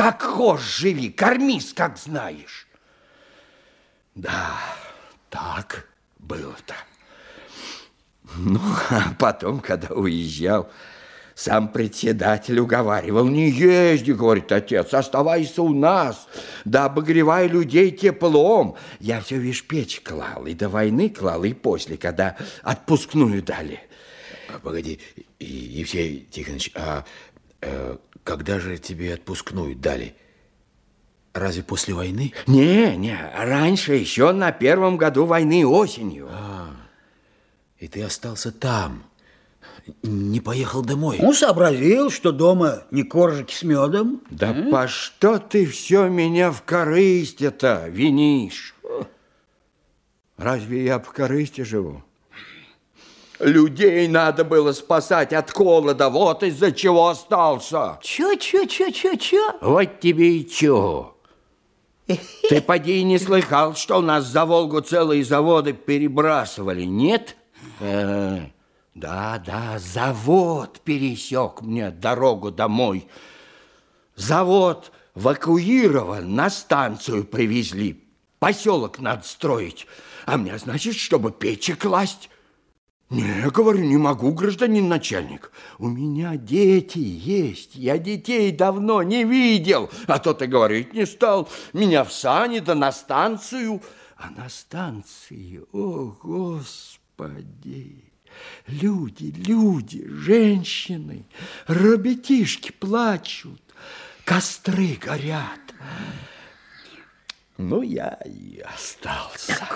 Как хочешь живи, кормись, как знаешь. Да, так было-то. Ну, а потом, когда уезжал, сам председатель уговаривал, не езди, говорит отец, оставайся у нас, да обогревай людей теплом. Я все, видишь, печь клал, и до войны клал, и после, когда отпускную дали. А, погоди, Евсей Тихонович, а э, когда же тебе отпускную дали? Разве после войны? Не, не, раньше, еще на первом году войны осенью. А, и ты остался там, не поехал домой? Ну, сообразил, что дома не коржики с медом. Да а? по что ты все меня в корысти-то винишь? Разве я в корысти живу? Людей надо было спасать от холода, вот из-за чего остался. Чё, чё, чё, чё, чё? Вот тебе и чё. Ты поди не слыхал, что у нас за Волгу целые заводы перебрасывали, нет? Э -э да, да, завод пересек мне дорогу домой. Завод эвакуирован, на станцию привезли. Поселок надо строить. А мне, значит, чтобы печи класть. Не, говорю, не могу, гражданин начальник. У меня дети есть. Я детей давно не видел. А то ты говорить не стал. Меня в сани да на станцию. А на станции, о, Господи! Люди, люди, женщины, ребятишки плачут, костры горят. Ну, я и остался.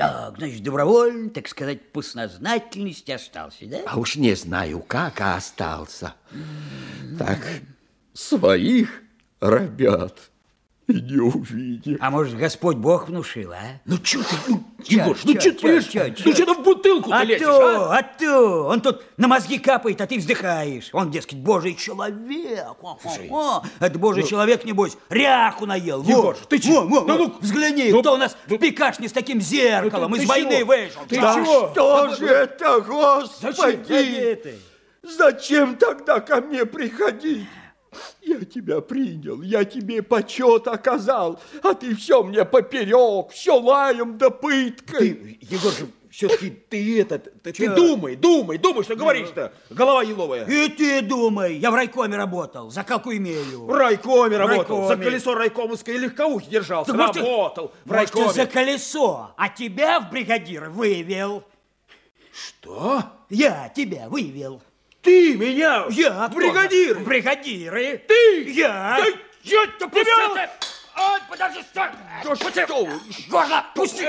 Так, значит, добровольно, так сказать, по сознательности остался, да? А уж не знаю как, а остался. Так, своих ребят и не увидел. А может, Господь Бог внушил, а? Ну, что ты, ну, Егор, ну, что ты, ну, что в бутылку а лезешь, то, а? а то, он тут на мозги капает, а ты вздыхаешь. Он, дескать, Божий человек. О, это Божий ну, человек, небось, ряху наел. Егор, ты чего? Ну, ну, взгляни, ну, кто у нас ну, в пекашне с таким зеркалом ну, ты, из ты войны чего? вышел. Ты да чего? что же это, Господи? Зачем тогда ко мне приходить? Я тебя принял, я тебе почет оказал, а ты все мне поперек, все лаем да пыткой. Ты, Егор, все-таки ты этот, ты, ты думай, думай, думай, что говоришь-то, голова еловая. И ты думай, я в райкоме работал, за какую имею. В райкоме работал, райкоме. за колесо райкомовской легковухи держался, так, работал может, в райкоме. Может, за колесо, а тебя в бригадир вывел. Что? Я тебя вывел. Ты меня? Я. Бригадиры? В бригадиры. Ты? Я. Да ты тебя? Ой, подожди, стой! Да пусти! что Горло, пусти!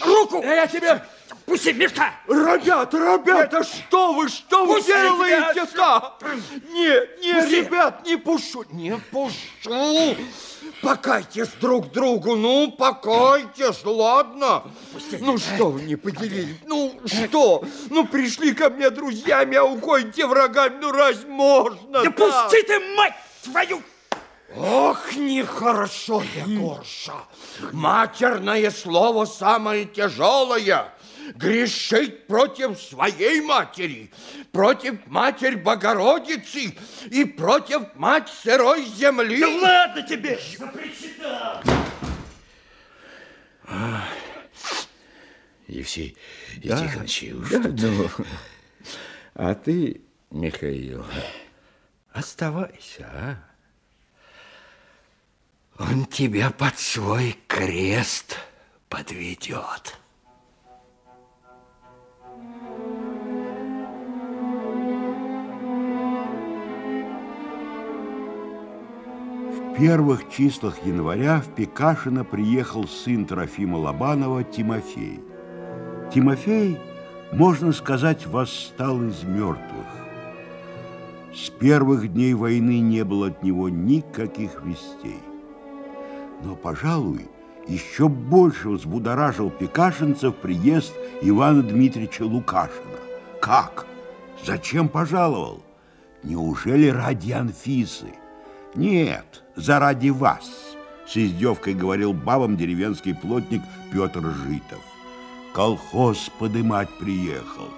Руку! Я тебе... Пусти, Мишка! Ребята, ребята, Нет. что вы, что пусти вы делаете-то? Нет, нет, пусти. ребят, не пушу, не пушу. Покайтесь друг другу, ну, покайтесь, ладно? Пусти. Ну, что вы не поделились? Ну, что? Ну, пришли ко мне друзьями, а уходите врагами, ну, раз можно, Да, да? пусти ты, мать твою! Ох, нехорошо, Егорша. Матерное слово самое тяжелое. Грешить против своей матери, против Матерь Богородицы и против Мать сырой земли. Да ладно тебе! Запричитал! Евсей да, Тихонович, да, ну, а ты, Михаил, оставайся, а? Он тебя под свой крест подведет. Первых числах января в Пекашино приехал сын Трофима Лобанова Тимофей. Тимофей, можно сказать, восстал из мертвых. С первых дней войны не было от него никаких вестей. Но, пожалуй, еще больше взбудоражил пекашинцев приезд Ивана Дмитриевича Лукашина. Как? Зачем пожаловал? Неужели ради Анфисы? Нет, заради вас, с издевкой говорил бабам деревенский плотник Петр Житов. Колхоз подымать приехал.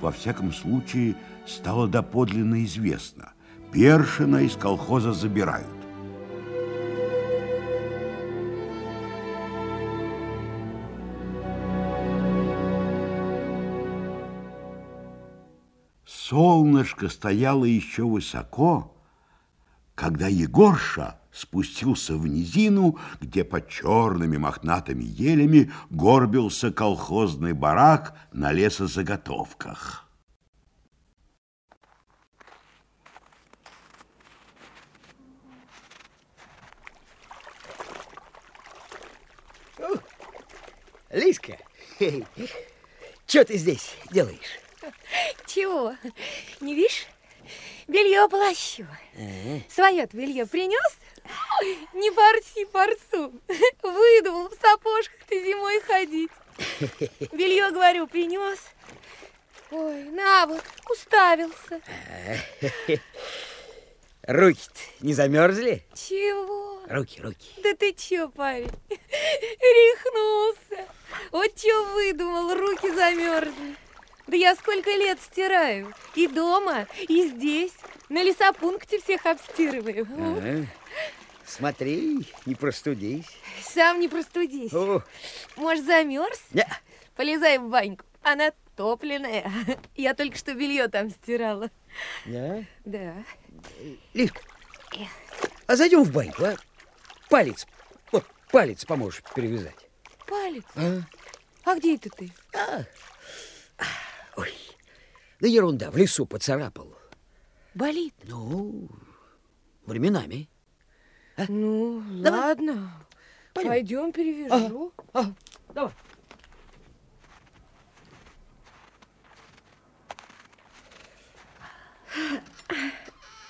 Во всяком случае, стало доподлинно известно. Першина из колхоза забирают. Солнышко стояло еще высоко, когда Егорша спустился в низину, где под черными мохнатыми елями горбился колхозный барак на лесозаготовках. Лиска, что ты здесь делаешь? Чего? Не видишь? Белье полощу. Свое белье принес? Не форси форсу. Выдумал в сапожках ты зимой ходить. Белье, говорю, принес. Ой, на вот, уставился. Руки-то не замерзли? Чего? Руки, руки. Да ты чё, парень? Рехнулся. Вот чё выдумал, руки замерзли. Да я сколько лет стираю. И дома, и здесь. На лесопункте всех обстирываю. Ага. Смотри, не простудись. Сам не простудись. О, Может, замерз? не, Полезай в баньку. Она топленая. Я только что белье там стирала. не. Да. Лиска, а зайдем в баньку, а? Палец, вот палец поможешь перевязать. Палец. А? А где это ты? Ой, да ерунда, в лесу поцарапал. Болит. Ну, временами. Ну, Давай. ладно. Пойдем. Пойдем перевяжу. А, давай.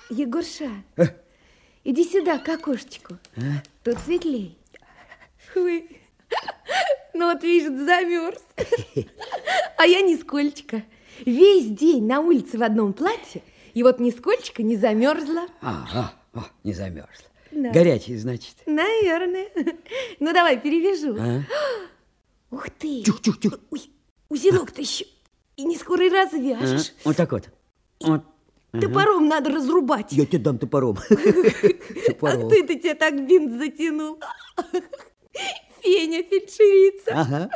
Егорша, иди сюда, к окошечку. Тут светлей. Вы, ну вот видишь, замерз. А я нисколько. Весь день на улице в одном платье, и вот нисколько не замерзла. А, а, не замерзла. Да. Горячий, значит. Наверное. Ну, давай, перевяжу. А? Ух ты. Тюх, тюх, тюх. Ой, узелок-то еще. И не скоро и А, развяжешь. Вот так вот. Вот. Топором надо разрубать. Я тебе дам топором. А Топором. ты-то тебя так бинт затянул. Феня фельдшерица. Ага.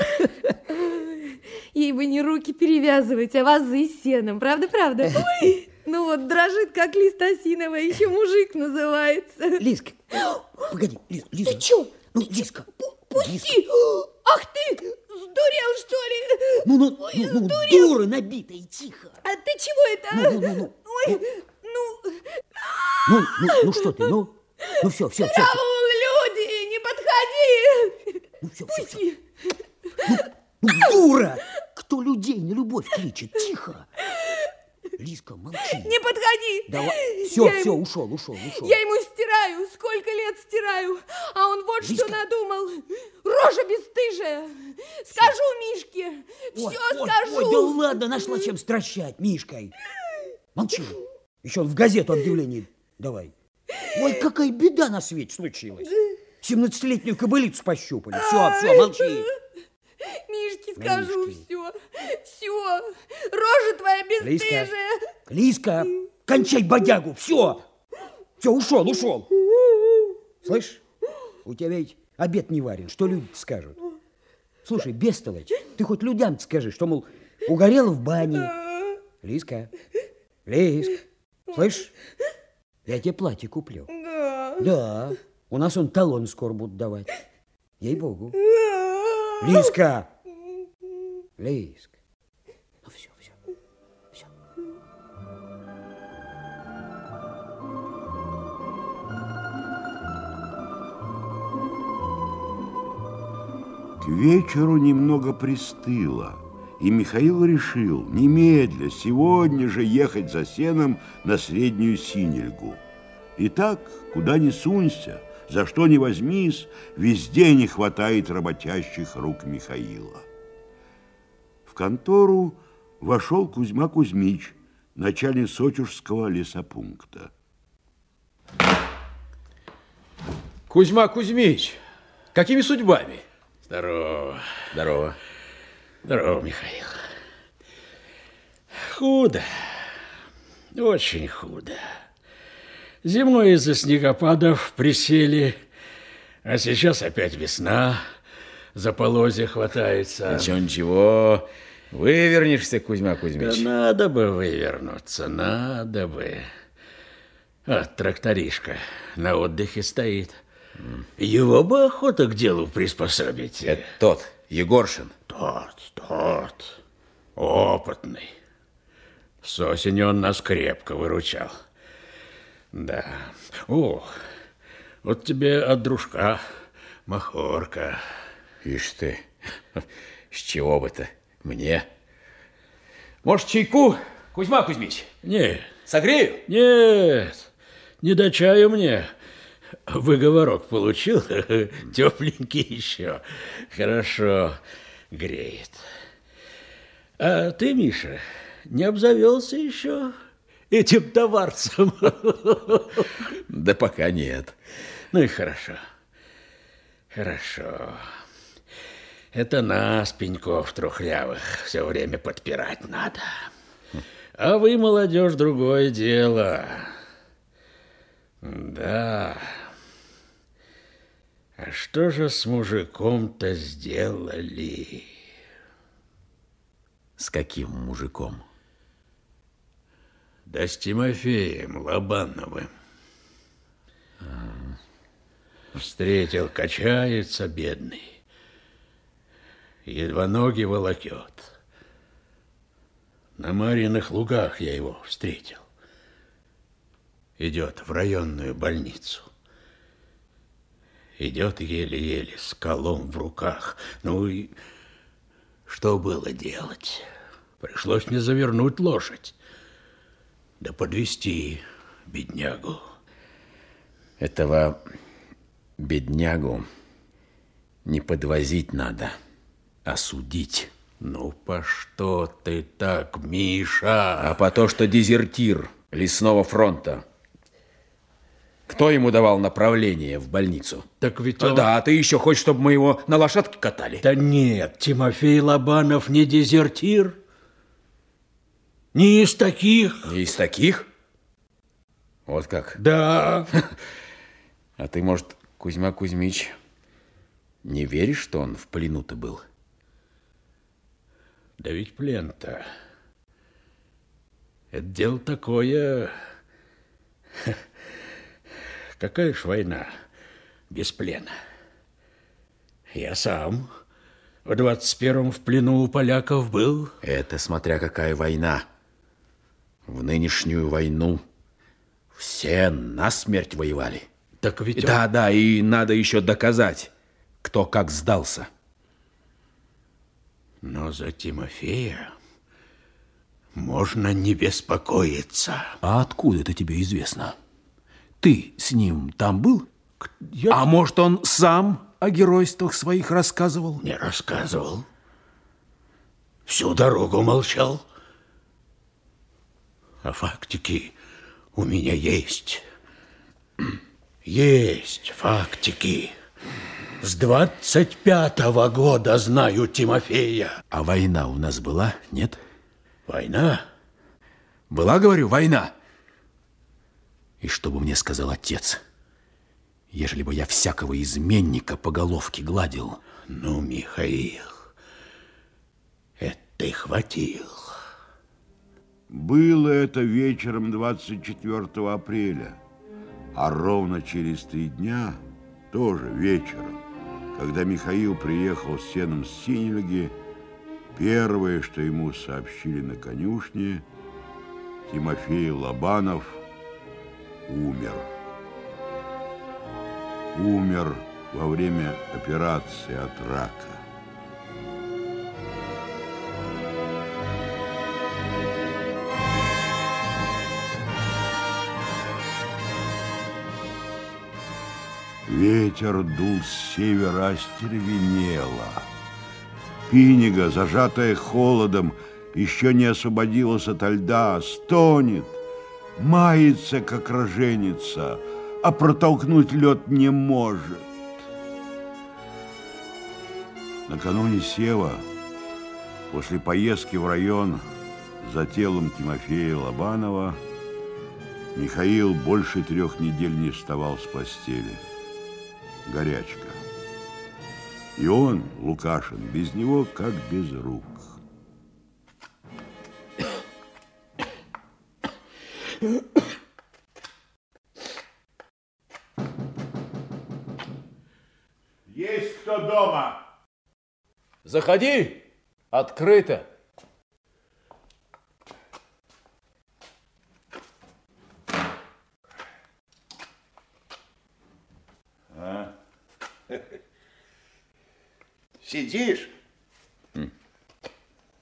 Ей бы не руки перевязывать, а вазы с сеном. Правда, правда? Ой, ну вот дрожит, как лист осиновый, а еще мужик называется. Лиска, погоди, Лиз, Лиза. Ты чё? Ну, Лиска. Пусти! Ах ты, сдурел, что ли? Ну, ну, Ой, ну, ну, дура набитая, тихо. А ты чего это? Ну, ну, ну, ну. Ой, ну, Ну, ну, ну что ты, ну? Ну все, все, все. люди, не подходи! Ну все, все, все. Пусти! Ну, дура! Кто людей на любовь кличет? Тихо. Лиска, молчи. Не подходи! Давай. Все, Я все, ему- ушел, ушел, ушел. Я ему стираю, сколько лет стираю, а он вот Лизка. что надумал. Рожа бесстыжая. Скажу Мишке, все Ой, ой, скажу. Ой, да ладно, нашла чем стращать Мишкой. Молчи. Еще он в газету объявление давай. Ой, какая беда на свете случилась. 17-летнюю кобылицу пощупали. Все, все, молчи. Мишке скажу все. Все. Рожа твоя Лиска, бесстыжая. Лиска, кончай бодягу, все. Все, ушел, ушел. Слышь, у тебя ведь обед не варен, что люди скажут? Слушай, бестолочь, ты хоть людям скажи, что, мол, угорела в бане. Лиска, Лиск, слышь, я тебе платье куплю. Да. Да, у нас он талон скоро будут давать. Ей-богу. Лиска! Лиск. Ну все, все, все. К вечеру немного пристыло, и Михаил решил немедля, сегодня же ехать за сеном на Среднюю Синельгу. И так, куда ни сунься, за что ни возьмись, везде не хватает работящих рук Михаила. В контору вошел Кузьма Кузьмич, начальник Сочурского лесопункта. Кузьма Кузьмич, какими судьбами? Здорово, Здорово. здорово, Михаил. Худо, очень худо. Зимой из-за снегопадов присели, а сейчас опять весна, за полозья хватается. Ничего, ничего. Вывернешься, Кузьма Да Кузьмич. надо бы вывернуться, надо бы. А тракторишка на отдыхе стоит. Его бы охота к делу приспособить. Это тот, Егоршин. Тот, тот, опытный. С осени он нас крепко выручал. Да. О, вот тебе от дружка махорка. Ишь ты, с чего бы-то? Мне? Может, чайку, Кузьма Кузьмич? Нет, Согрею? нет, не до чаю мне. Выговорок получил, тепленький еще. Хорошо греет. А ты, Миша, не обзавелся еще этим товарцем? Да пока нет. Ну и хорошо. Хорошо. Это нас, пеньков трухлявых, все время подпирать надо. А вы, молодежь, другое дело. Да. А что же с мужиком-то сделали? С каким мужиком? Да с Тимофеем Лобановым. Встретил, качается бедный. Едва ноги волокет. На Мариных лугах я его встретил. Идет в районную больницу. Идет еле-еле с колом в руках. Ну и что было делать? Пришлось мне завернуть лошадь. Да подвести беднягу. Этого беднягу не подвозить надо, а судить. Ну, по что ты так, Миша? А по то, что дезертир лесного фронта. Кто ему давал направление в больницу? Так ведь А, он... Да, а ты еще хочешь, чтобы мы его на лошадке катали? Да нет, Тимофей Лобанов не дезертир. Не из таких. Не из таких? Вот как. Да. А ты, может, Кузьма Кузьмич, не веришь, что он в плену-то был? Да ведь плен-то... Это дело такое... Какая ж война без плена? Я сам в двадцать первом в плену у поляков был. Это смотря какая война. В нынешнюю войну все насмерть воевали. Так ведь он- Да, да, и надо еще доказать, кто как сдался. Но за Тимофея можно не беспокоиться. А откуда это тебе известно? Ты с ним там был? Я А может, он сам о геройствах своих рассказывал? не рассказывал. Всю дорогу молчал. А фактики у меня есть. Есть фактики. С двадцать пятого года знаю Тимофея. А война у нас была, нет? Война? Была, говорю, война. И что бы мне сказал отец, ежели бы я всякого изменника по головке гладил? Ну, Михаил, это ты хватил. Было это вечером 24 апреля, а ровно через три дня, тоже вечером, когда Михаил приехал с сеном с Синельги, первое, что ему сообщили на конюшне, Тимофей Лобанов умер. Умер во время операции от рака. Ветер дул с севера остервенело. Пинига, зажатая холодом, еще не освободилась ото льда, стонет, мается, как роженица, а протолкнуть лед не может. Накануне Сева, после поездки в район за телом Тимофея Лобанова, Михаил больше трех недель не вставал с постели горячка. И он, Лукашин, без него как без рук. Есть кто дома? Заходи, открыто. Сидишь?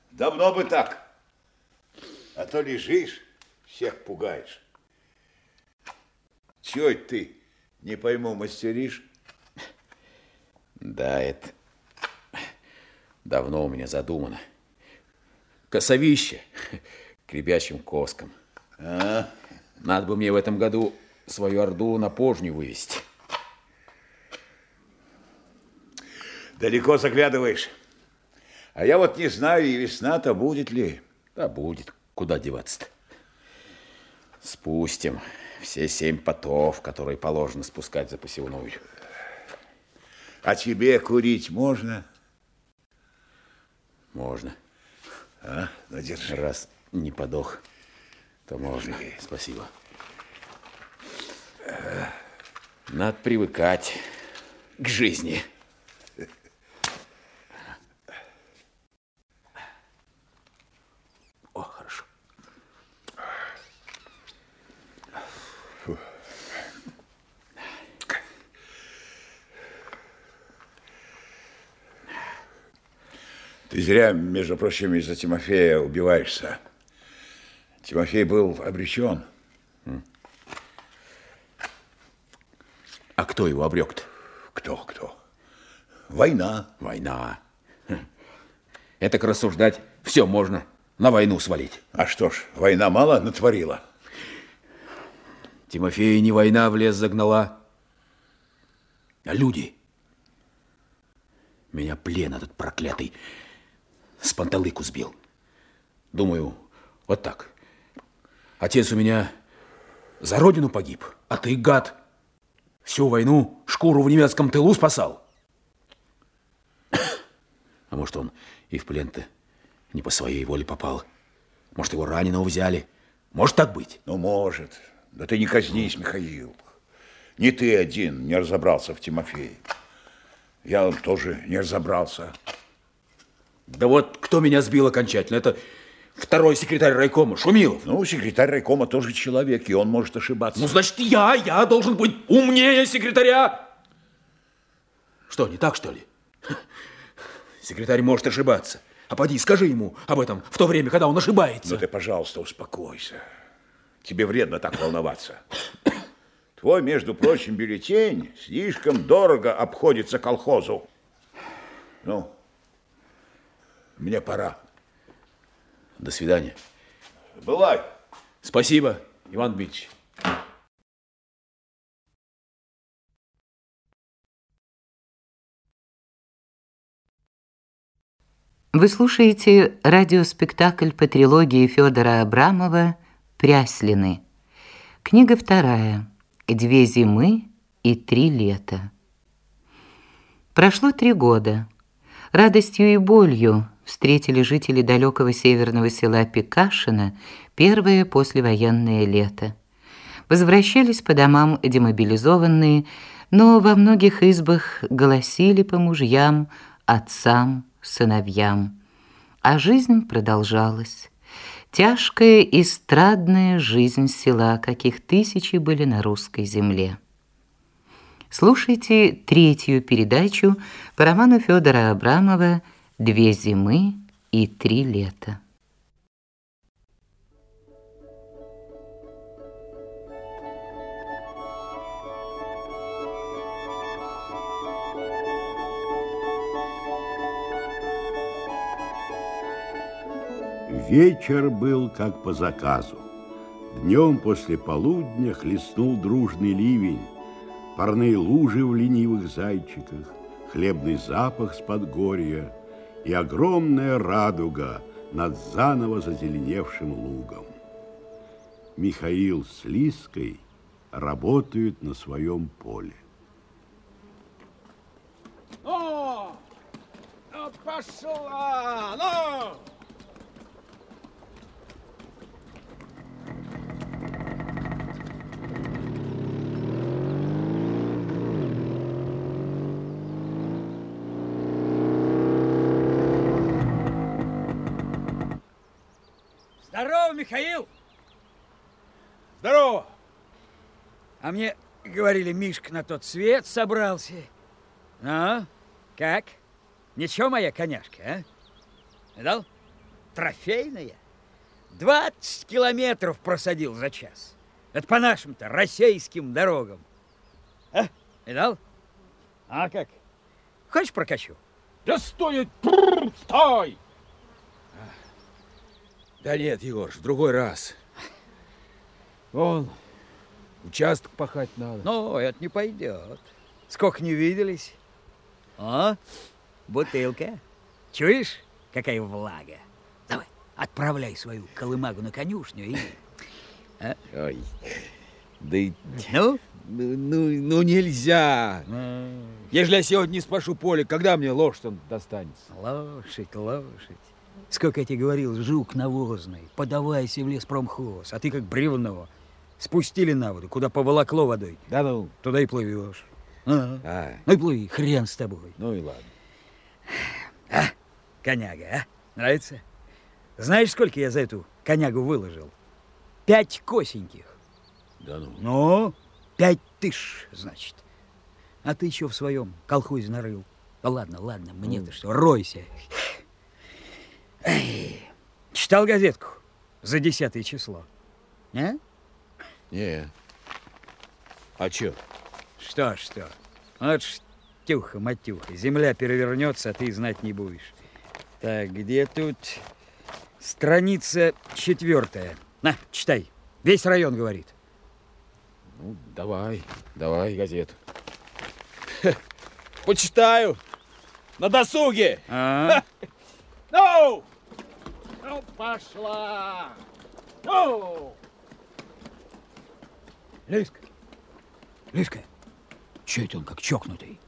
Давно бы так. А то лежишь, всех пугаешь. Чего это ты, не пойму, мастеришь? Да, это давно у меня задумано. Косовище к ребячим коскам. А? Надо бы мне в этом году свою орду на пожню вывести. Далеко заглядываешь. А я вот не знаю, и весна-то будет ли. Да будет. Куда деваться-то? Спустим все семь потов, которые положено спускать за посевную. А тебе курить можно? Можно. А? Ну, держи. Раз не подох, то можно. Спасибо. Надо привыкать к жизни. О, хорошо. Ты зря, между прочим, из-за Тимофея убиваешься. Тимофей был обречен. А кто его обрек-то? Кто, кто? Война. Война. Хм. Это рассуждать все можно на войну свалить. А что ж, война мало натворила? Тимофея не война в лес загнала, а люди. Меня плен этот проклятый с панталыку сбил. Думаю, вот так. Отец у меня за родину погиб, а ты, гад, всю войну шкуру в немецком тылу спасал. А может, он и в плен-то не по своей воле попал. Может, его раненого взяли. Может так быть? Ну, может. Да ты не казнись, Михаил. Не ты один не разобрался в Тимофее. Я тоже не разобрался. Да вот кто меня сбил окончательно? Это второй секретарь райкома, Шумилов. Ну, секретарь райкома тоже человек, и он может ошибаться. Ну, значит, я, я должен быть умнее секретаря. Что, не так, что ли? Секретарь может ошибаться. А поди, скажи ему об этом в то время, когда он ошибается. Ну ты, пожалуйста, успокойся. Тебе вредно так волноваться. Твой, между прочим, бюллетень слишком дорого обходится колхозу. Ну, мне пора. До свидания. Бывай. Спасибо, Иван Дмитриевич. Вы слушаете радиоспектакль по трилогии Федора Абрамова «Пряслины». Книга вторая. «Две зимы и три лета». Прошло три года. Радостью и болью встретили жители далекого северного села Пикашино первое послевоенное лето. Возвращались по домам демобилизованные, но во многих избах голосили по мужьям, отцам, сыновьям. А жизнь продолжалась. Тяжкая и страдная жизнь села, каких тысячи были на русской земле. Слушайте третью передачу по роману Федора Абрамова «Две зимы и три лета». Вечер был как по заказу. Днем после полудня хлестнул дружный ливень, парные лужи в ленивых зайчиках, хлебный запах с подгорья и огромная радуга над заново зазеленевшим лугом. Михаил с Лиской работают на своем поле. Ну пошла, ну! Здорово, Михаил! Здорово! А мне говорили, Мишка на тот свет собрался. Ну, как? Ничего, моя коняшка, а? Видал? Трофейная. 20 километров просадил за час. Это по нашим-то российским дорогам. А? Видал? А как? Хочешь прокачу? Да стой! Бррр, Стой! Да нет, Егор, в другой раз. Вон, участок пахать надо. Ну, это не пойдет. Сколько не виделись. О, бутылка. Чуешь, какая влага? Давай, отправляй свою колымагу на конюшню и... А? Ой, да и... Ну? Ну, ну, ну нельзя. Ежели я сегодня не спашу поле, когда мне лошадь достанется? Лошадь, лошадь. Сколько я тебе говорил, жук навозный, подавайся в лес промхоз, а ты как бревно. Спустили на воду, куда поволокло водой. Да ну. Туда и плывешь. Ага. А, Ну и плыви, хрен с тобой. ну и ладно. А, коняга, а? Нравится? Знаешь, сколько я за эту конягу выложил? Пять косеньких. Да ну. Ну, пять тысяч, значит. А ты еще в своем колхозе нарыл. Да ладно, ладно, мне-то что, ройся. Эй, читал газетку за десятое число? А? Не. А чё? Что, что? Вот штюха-матюха. Земля перевернется, а ты знать не будешь. Так, где тут страница четвертая? На, читай. Весь район говорит. Ну, давай, давай газету. Почитаю. На досуге. А? Ну! Ну, пошла! Ну! Лиска, Лиска, че это он как чокнутый?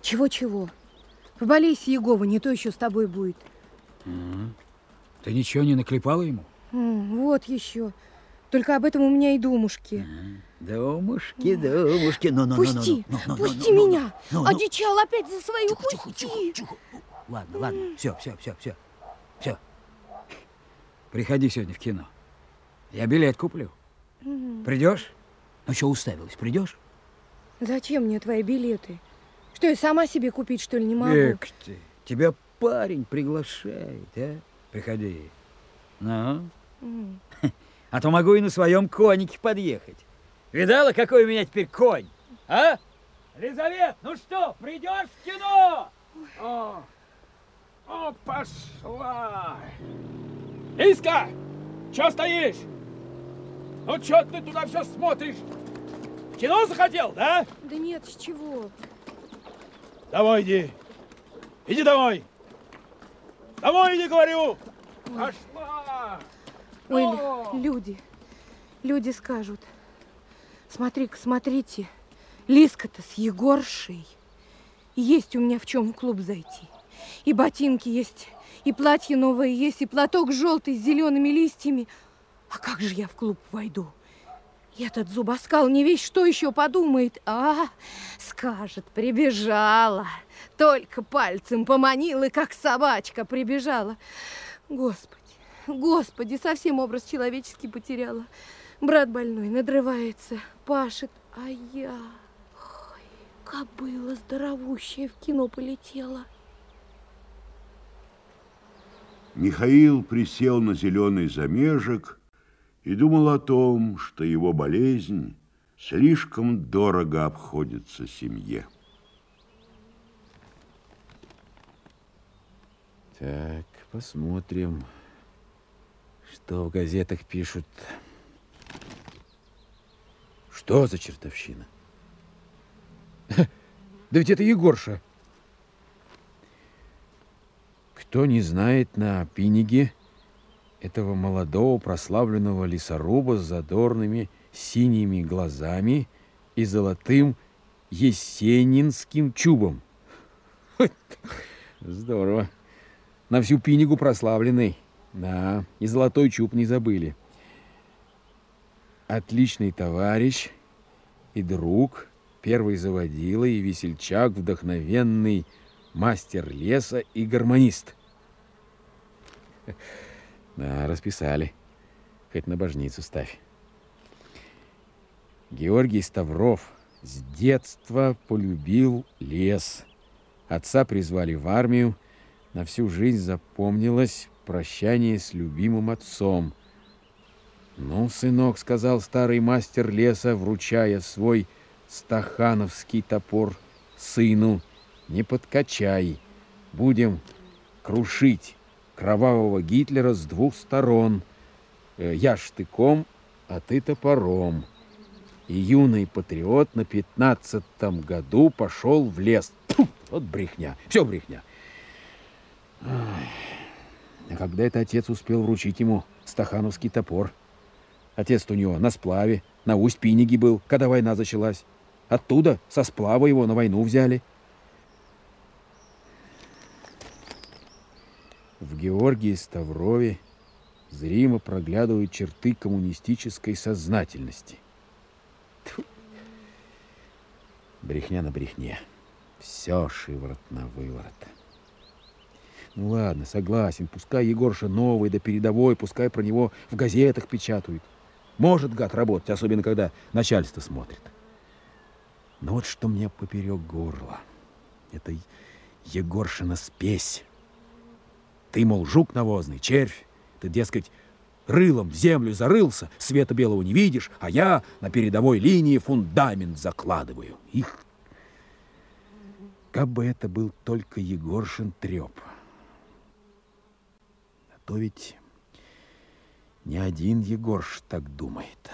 Чего-чего? Поболейся, Егова, не то еще с тобой будет. Ты ничего не наклепала ему? Вот еще. Только об этом у меня и думушки. Думушки, думушки, ну, ну, Пусти, ну, ну, ну, ну, пусти ну, ну, меня. ну, ну. Одичал опять за свою, Тихо, тихо, пусти. тихо, тихо. Ладно, ладно, все, все, все, все, все. Приходи сегодня в кино. Я билет куплю. Придешь? Ну что уставилась, придешь? Зачем мне твои билеты? Что, я сама себе купить, что ли, не могу? Эк ты, тебя парень приглашает, а? Приходи. Ну? А то могу и на своем конике подъехать. Видала, какой у меня теперь конь? А? Лизавет, ну что, придешь в кино? О, о, пошла! Иска, чё стоишь? Ну, чё ты туда все смотришь? В кино захотел, да? Да нет, с чего? Домой иди. Иди домой. Домой иди, говорю. Пошла. Ой, О! лю- люди, люди скажут. Смотри-ка, смотрите, Лиска-то с Егоршей. Есть у меня в чем в клуб зайти. И ботинки есть, и платье новое есть, и платок желтый с зелеными листьями. А как же я в клуб войду? И этот зубоскал не весь что еще подумает. А, скажет, прибежала. Только пальцем поманила, как собачка прибежала. Господи, Господи, совсем образ человеческий потеряла. Брат больной, надрывается, пашет, а я... Ой, кобыла здоровущая в кино полетела. Михаил присел на зеленый замежек и думал о том, что его болезнь слишком дорого обходится семье. Так, посмотрим, что в газетах пишут. Что за чертовщина? Да ведь это Егорша. Кто не знает на Пиниге этого молодого прославленного лесоруба с задорными синими глазами и золотым есенинским чубом? Здорово. На всю Пинигу прославленный. Да, и золотой чуб не забыли. Отличный товарищ и друг, первый заводила и весельчак, вдохновенный мастер леса и гармонист. Да, расписали. Хоть на божницу ставь. Георгий Ставров с детства полюбил лес. Отца призвали в армию. На всю жизнь запомнилось прощание с любимым отцом. «Ну, сынок», — сказал старый мастер леса, вручая свой стахановский топор сыну, «не подкачай, будем крушить кровавого Гитлера с двух сторон. Э, я штыком, а ты топором». И юный патриот на пятнадцатом году пошел в лес. Фу, вот брехня, все брехня. А когда это отец успел вручить ему стахановский топор? отец у него на сплаве, на Усть-Пиниге был, когда война началась. Оттуда, со сплава его на войну взяли. В Георгии Ставрове зримо проглядывают черты коммунистической сознательности. Тьфу. Брехня на брехне. Все шиворот на выворот. Ну ладно, согласен, пускай Егорша новый да передовой, пускай про него в газетах печатают. Может, гад, работать, особенно когда начальство смотрит. Но вот что мне поперек горла. Это Егоршина спесь. Ты, мол, жук навозный, червь. Ты, дескать, рылом в землю зарылся, света белого не видишь, а я на передовой линии фундамент закладываю. Их... Как бы это был только Егоршин треп. А то ведь не один Егорш так думает.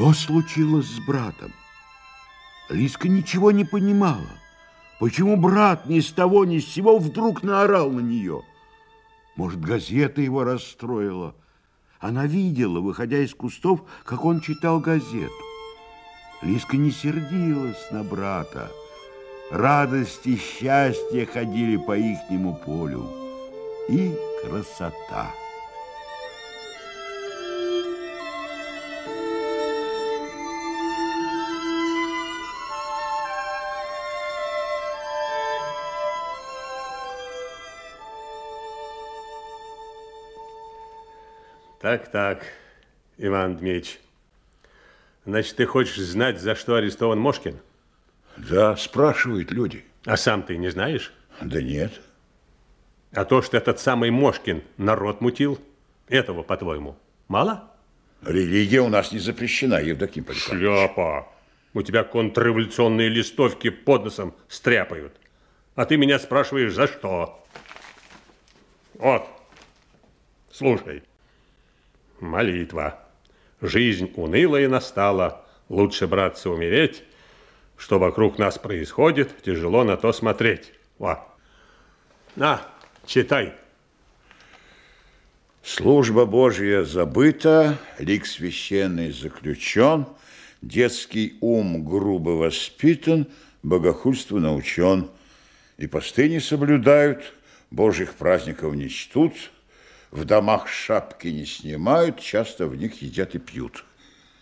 Что случилось с братом? Лиска ничего не понимала. Почему брат ни с того ни с сего вдруг наорал на нее? Может, газета его расстроила. Она видела, выходя из кустов, как он читал газету. Лиска не сердилась на брата. Радость и счастье ходили по ихнему полю. И красота. Так, так, Иван Дмитриевич. Значит, ты хочешь знать, за что арестован Мошкин? Да, спрашивают люди. А сам ты не знаешь? Да нет. А то, что этот самый Мошкин народ мутил, этого, по-твоему, мало? Религия у нас не запрещена, Евдоким Поликарпович. Шляпа! У тебя контрреволюционные листовки под носом стряпают. А ты меня спрашиваешь, за что? Вот, слушай. Молитва. Жизнь унылая настала, лучше, братцы, умереть. Что вокруг нас происходит, тяжело на то смотреть. Во. На, читай. Служба Божья забыта, лик священный заключен, детский ум грубо воспитан, богохульство научен, и посты не соблюдают, Божьих праздников не чтут, в домах шапки не снимают, часто в них едят и пьют.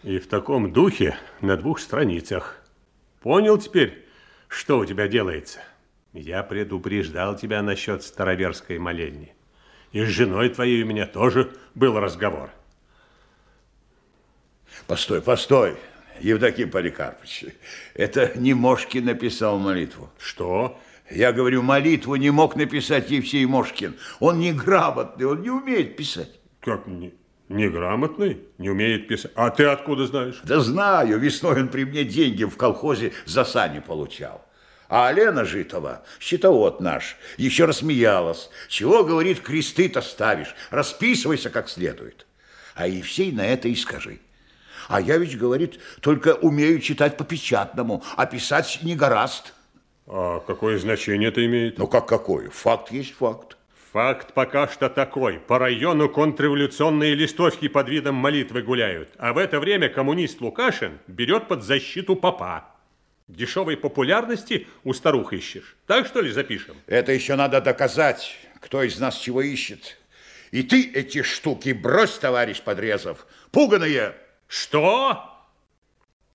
И в таком духе на двух страницах. Понял теперь, что у тебя делается? Я предупреждал тебя насчет староверской молельни. И с женой твоей у меня тоже был разговор. Постой, постой, Евдоким Поликарпович. Это не Мошкин написал молитву. Что? Я говорю, молитву не мог написать Евсей Мошкин. Он неграмотный, он не умеет писать. Как не, неграмотный? Не умеет писать? А ты откуда знаешь? Да знаю, весной он при мне деньги в колхозе за сани получал. А Алена Житова, счетовод наш, еще рассмеялась. Чего, говорит, кресты-то ставишь? Расписывайся как следует. А Евсей на это и скажи. А я ведь, говорит, только умею читать по печатному, а писать не гораст. А какое значение это имеет? Ну как какое? Факт есть факт. Факт пока что такой. По району контрреволюционные листовки под видом молитвы гуляют. А в это время коммунист Лукашин берет под защиту папа. Дешевой популярности у старух ищешь. Так что ли запишем? Это еще надо доказать, кто из нас чего ищет. И ты эти штуки брось, товарищ Подрезов. Пуганые. Что?